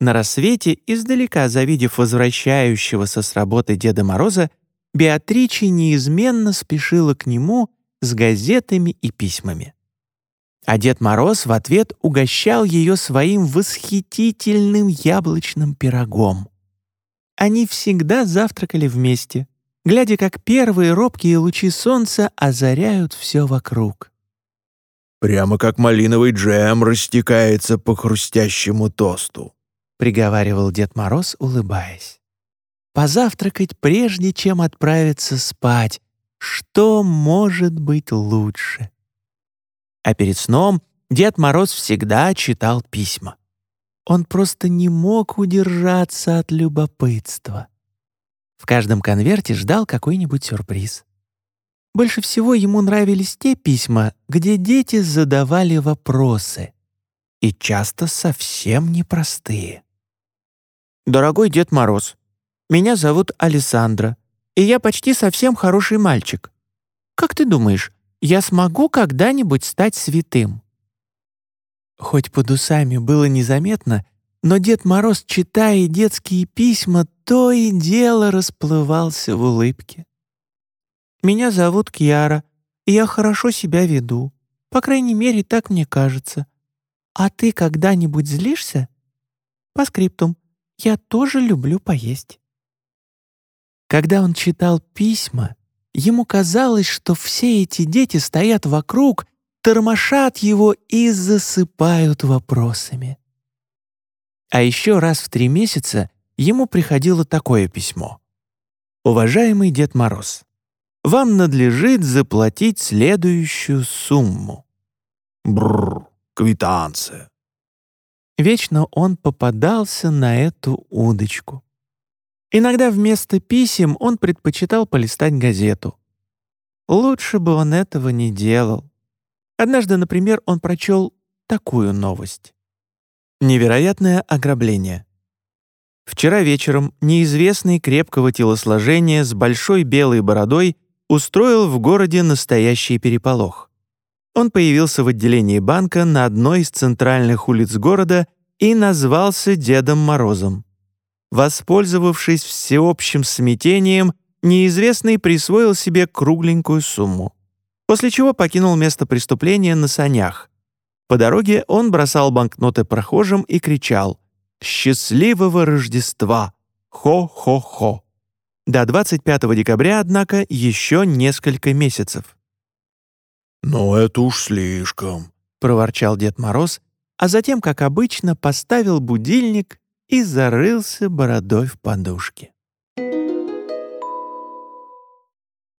На рассвете, издалека завидев возвращающегося с работы Деда Мороза, Беатриче неизменно спешила к нему с газетами и письмами. А Дед Мороз в ответ угощал ее своим восхитительным яблочным пирогом. Они всегда завтракали вместе, глядя, как первые робкие лучи солнца озаряют все вокруг. «Прямо как малиновый джем растекается по хрустящему тосту», — приговаривал Дед Мороз, улыбаясь. «Позавтракать, прежде чем отправиться спать. Что может быть лучше?» А перед сном Дед Мороз всегда читал письма. Он просто не мог удержаться от любопытства. В каждом конверте ждал какой-нибудь сюрприз. Больше всего ему нравились те письма, где дети задавали вопросы. И часто совсем непростые. «Дорогой Дед Мороз, меня зовут Александра, и я почти совсем хороший мальчик. Как ты думаешь, я смогу когда-нибудь стать святым?» Хоть под усами было незаметно, но Дед Мороз, читая детские письма, то и дело расплывался в улыбке. «Меня зовут Кьяра, и я хорошо себя веду. По крайней мере, так мне кажется. А ты когда-нибудь злишься?» «По скриптум. Я тоже люблю поесть». Когда он читал письма, ему казалось, что все эти дети стоят вокруг, тормошат его и засыпают вопросами. А еще раз в три месяца ему приходило такое письмо. «Уважаемый Дед Мороз, вам надлежит заплатить следующую сумму». Бррр, квитанция. Вечно он попадался на эту удочку. Иногда вместо писем он предпочитал полистать газету. Лучше бы он этого не делал. Однажды, например, он прочел такую новость. Невероятное ограбление. Вчера вечером неизвестный крепкого телосложения с большой белой бородой устроил в городе настоящий переполох. Он появился в отделении банка на одной из центральных улиц города и назвался Дедом Морозом. Воспользовавшись всеобщим смятением, неизвестный присвоил себе кругленькую сумму, после чего покинул место преступления на санях. По дороге он бросал банкноты прохожим и кричал «Счастливого Рождества! Хо-хо-хо!». До 25 декабря, однако, еще несколько месяцев. «Но это уж слишком», — проворчал Дед Мороз, а затем, как обычно, поставил будильник и зарылся бородой в подушке.